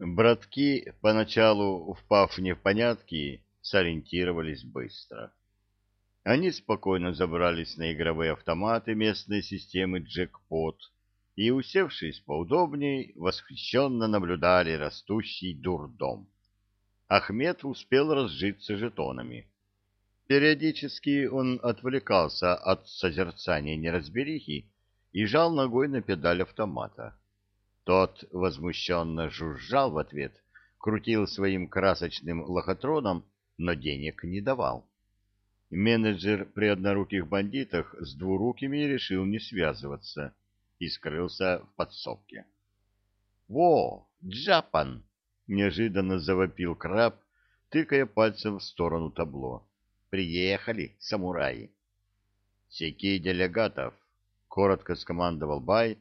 Братки, поначалу впав в непонятки, сориентировались быстро. Они спокойно забрались на игровые автоматы местной системы «Джекпот» и, усевшись поудобней, восхищенно наблюдали растущий дурдом. Ахмед успел разжиться жетонами. Периодически он отвлекался от созерцания неразберихи и жал ногой на педаль автомата. Тот возмущенно жужжал в ответ, крутил своим красочным лохотроном, но денег не давал. Менеджер при одноруких бандитах с двурукими решил не связываться и скрылся в подсобке. «Во, Джапан!» — неожиданно завопил краб, тыкая пальцем в сторону табло. «Приехали, самураи!» «Секи делегатов!» — коротко скомандовал Бай,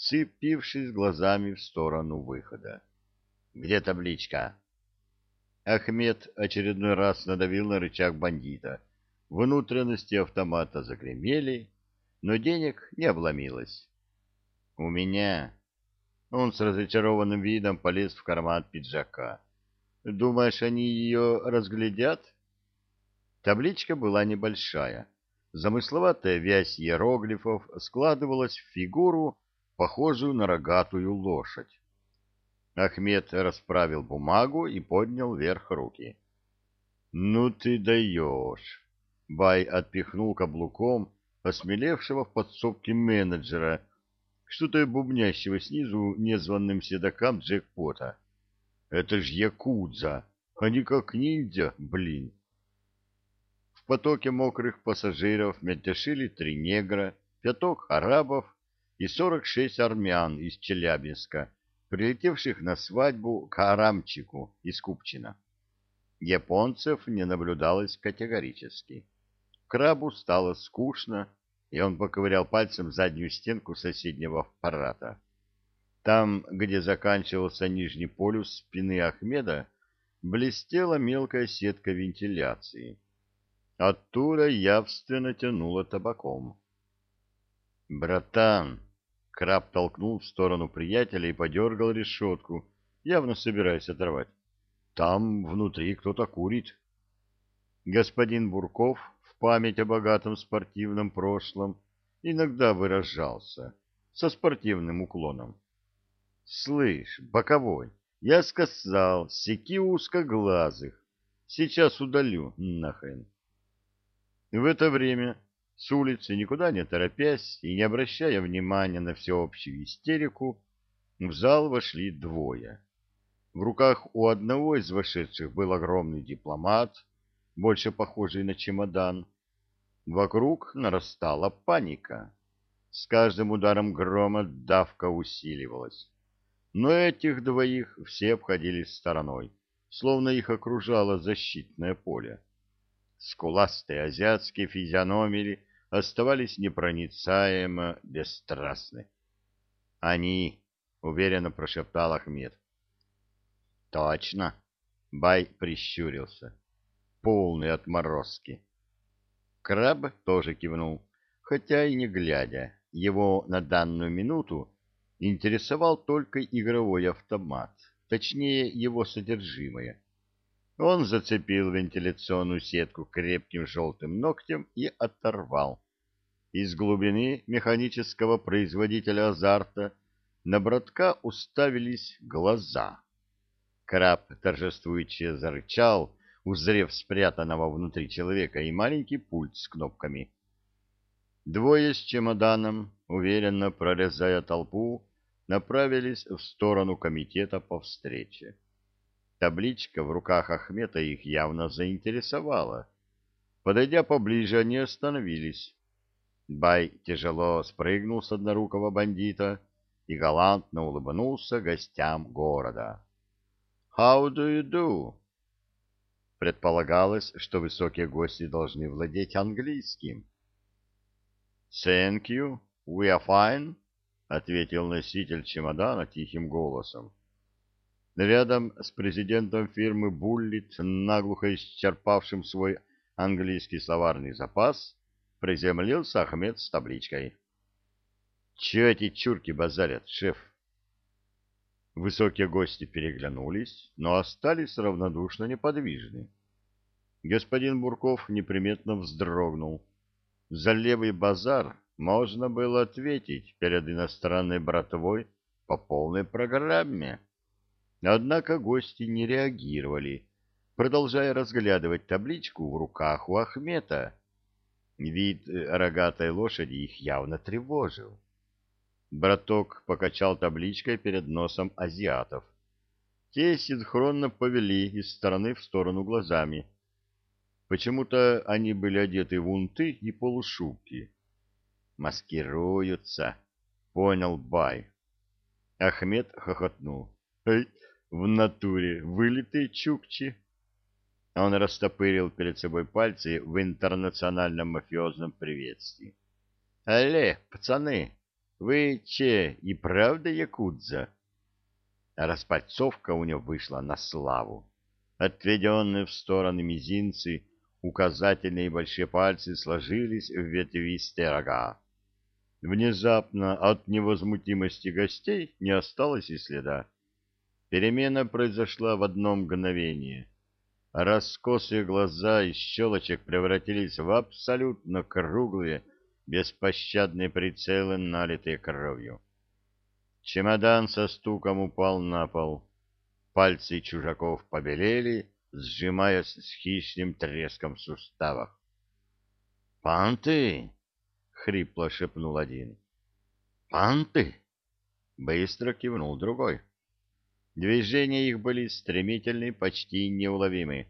вцепившись глазами в сторону выхода. «Где табличка?» Ахмед очередной раз надавил на рычаг бандита. Внутренности автомата загремели, но денег не обломилось. «У меня...» Он с разочарованным видом полез в карман пиджака. «Думаешь, они ее разглядят?» Табличка была небольшая. Замысловатая вязь иероглифов складывалась в фигуру, похожую на рогатую лошадь. Ахмед расправил бумагу и поднял вверх руки. — Ну ты даешь! — Бай отпихнул каблуком осмелевшего в подсобке менеджера, что-то бубнящего снизу незваным седокам джекпота. — Это ж якудза, а не как ниндзя, блин! В потоке мокрых пассажиров мельтешили три негра, пяток арабов и 46 армян из Челябинска, прилетевших на свадьбу к Арамчику из Купчино. Японцев не наблюдалось категорически. Крабу стало скучно, и он поковырял пальцем заднюю стенку соседнего аппарата. Там, где заканчивался нижний полюс спины Ахмеда, блестела мелкая сетка вентиляции. Оттуда явственно тянуло табаком. «Братан!» Краб толкнул в сторону приятеля и подергал решетку, явно собираясь оторвать. Там внутри кто-то курит. Господин Бурков в память о богатом спортивном прошлом иногда выражался со спортивным уклоном. «Слышь, боковой, я сказал, секи узкоглазых. Сейчас удалю, нахрен». В это время с улицы, никуда не торопясь и не обращая внимания на всеобщую истерику, в зал вошли двое. В руках у одного из вошедших был огромный дипломат, больше похожий на чемодан. Вокруг нарастала паника. С каждым ударом грома давка усиливалась. Но этих двоих все обходили стороной, словно их окружало защитное поле. Скуластые азиатские физиономии оставались непроницаемо бесстрастны. «Они!» — уверенно прошептал Ахмед. «Точно!» — Бай прищурился. «Полные отморозки!» Краб тоже кивнул, хотя и не глядя. Его на данную минуту интересовал только игровой автомат, точнее его содержимое. Он зацепил вентиляционную сетку крепким желтым ногтем и оторвал. Из глубины механического производителя азарта на братка уставились глаза. Краб торжествующе зарычал, узрев спрятанного внутри человека и маленький пульт с кнопками. Двое с чемоданом, уверенно прорезая толпу, направились в сторону комитета по встрече. Табличка в руках Ахмета их явно заинтересовала. Подойдя поближе, они остановились. Бай тяжело спрыгнул с однорукого бандита и галантно улыбнулся гостям города. «How do you do?» Предполагалось, что высокие гости должны владеть английским. «Thank you, we are fine», — ответил носитель чемодана тихим голосом. Рядом с президентом фирмы «Буллит», наглухо исчерпавшим свой английский словарный запас, приземлился Ахмед с табличкой. «Чего эти чурки базарят, шеф?» Высокие гости переглянулись, но остались равнодушно неподвижны. Господин Бурков неприметно вздрогнул. За левый базар можно было ответить перед иностранной братвой по полной программе. Однако гости не реагировали, продолжая разглядывать табличку в руках у Ахмета. Вид рогатой лошади их явно тревожил. Браток покачал табличкой перед носом азиатов. Те синхронно повели из стороны в сторону глазами. Почему-то они были одеты в унты и полушубки. «Маскируются», — понял Бай. Ахмед хохотнул. «Эй, в натуре вылитые чукчи!» Он растопырил перед собой пальцы в интернациональном мафиозном приветствии. «Алле, пацаны, вы че, и правда якудза? Распальцовка у него вышла на славу. Отведенные в стороны мизинцы, указательные и большие пальцы сложились в ветвистые рога. Внезапно от невозмутимости гостей не осталось и следа. Перемена произошла в одно мгновение. Раскосые глаза из щелочек превратились в абсолютно круглые, беспощадные прицелы, налитые кровью. Чемодан со стуком упал на пол. Пальцы чужаков побелели, сжимаясь с хищным треском в суставах. «Панты!» — хрипло шепнул один. «Панты!» — быстро кивнул другой. Движения их были стремительны, почти неуловимы.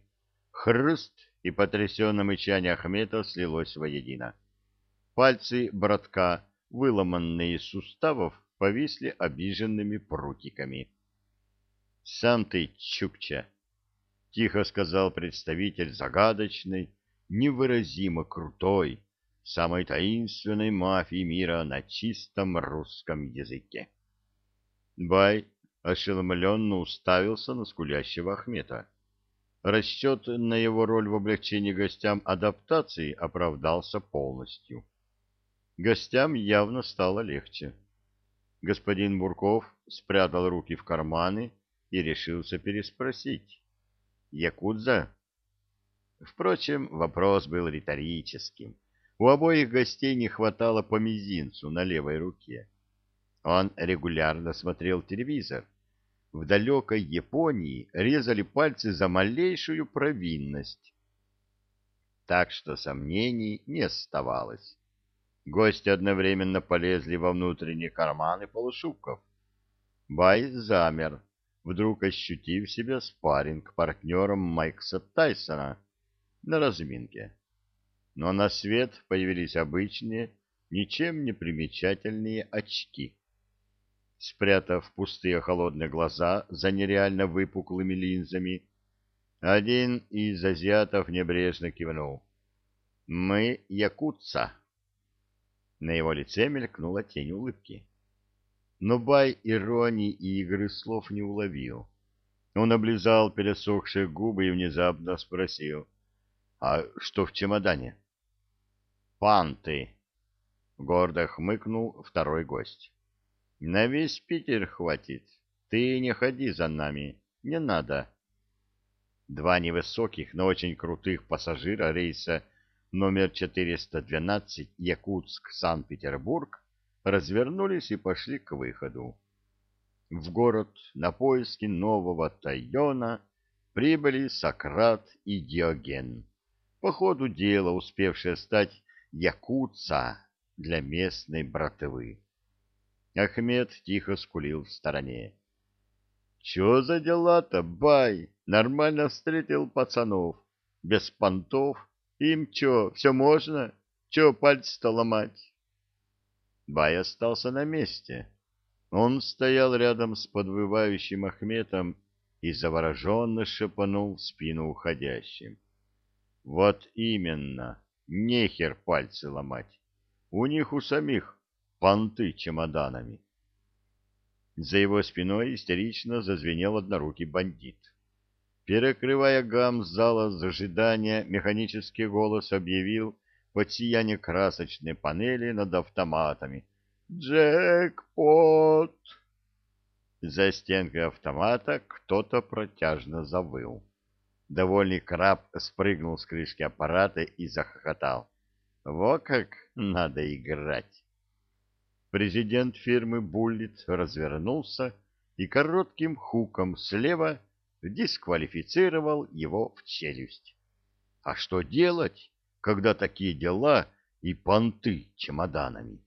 Хруст и потрясенное мычание Ахмета слилось воедино. Пальцы братка, выломанные из суставов, повисли обиженными прутиками. — Сам ты, Чукча! — тихо сказал представитель загадочной, невыразимо крутой, самой таинственной мафии мира на чистом русском языке. Бай ошеломленно уставился на скулящего Ахмета. Расчет на его роль в облегчении гостям адаптации оправдался полностью. Гостям явно стало легче. Господин Бурков спрятал руки в карманы и решился переспросить. «Якудза?» Впрочем, вопрос был риторическим. У обоих гостей не хватало по мизинцу на левой руке. Он регулярно смотрел телевизор. В далекой Японии резали пальцы за малейшую провинность. Так что сомнений не оставалось. Гости одновременно полезли во внутренние карманы полушубков. Бай замер, вдруг ощутив себя спарринг партнером Майкса Тайсона на разминке. Но на свет появились обычные, ничем не примечательные очки. Спрятав пустые холодные глаза за нереально выпуклыми линзами, один из азиатов небрежно кивнул. «Мы якутца». На его лице мелькнула тень улыбки. Но Бай иронии и игры слов не уловил. Он облизал пересохшие губы и внезапно спросил, «А что в чемодане?» «Панты!» — гордо хмыкнул второй гость. «На весь Питер хватит. Ты не ходи за нами. Не надо». Два невысоких, но очень крутых пассажира рейса номер 412 Якутск-Санкт-Петербург развернулись и пошли к выходу. В город на поиски нового Тайона прибыли Сократ и Диоген, по ходу дела успевшие стать якутца для местной братвы. Ахмед тихо скулил в стороне. — Чё за дела-то, бай? Нормально встретил пацанов. Без понтов им чё, все можно? Чё пальцы-то ломать? Бай остался на месте. Он стоял рядом с подвывающим Ахметом и завороженно шепанул в спину уходящим. Вот именно, нехер пальцы ломать. У них у самих понты чемоданами. За его спиной истерично зазвенел однорукий бандит. Перекрывая гам зала зажидания, механический голос объявил под сияние красочной панели над автоматами. «Джекпот!» За стенкой автомата кто-то протяжно завыл. Довольный краб спрыгнул с крышки аппарата и захохотал. Во как надо играть! Президент фирмы «Буллит» развернулся и коротким хуком слева дисквалифицировал его в челюсть. А что делать, когда такие дела и понты чемоданами?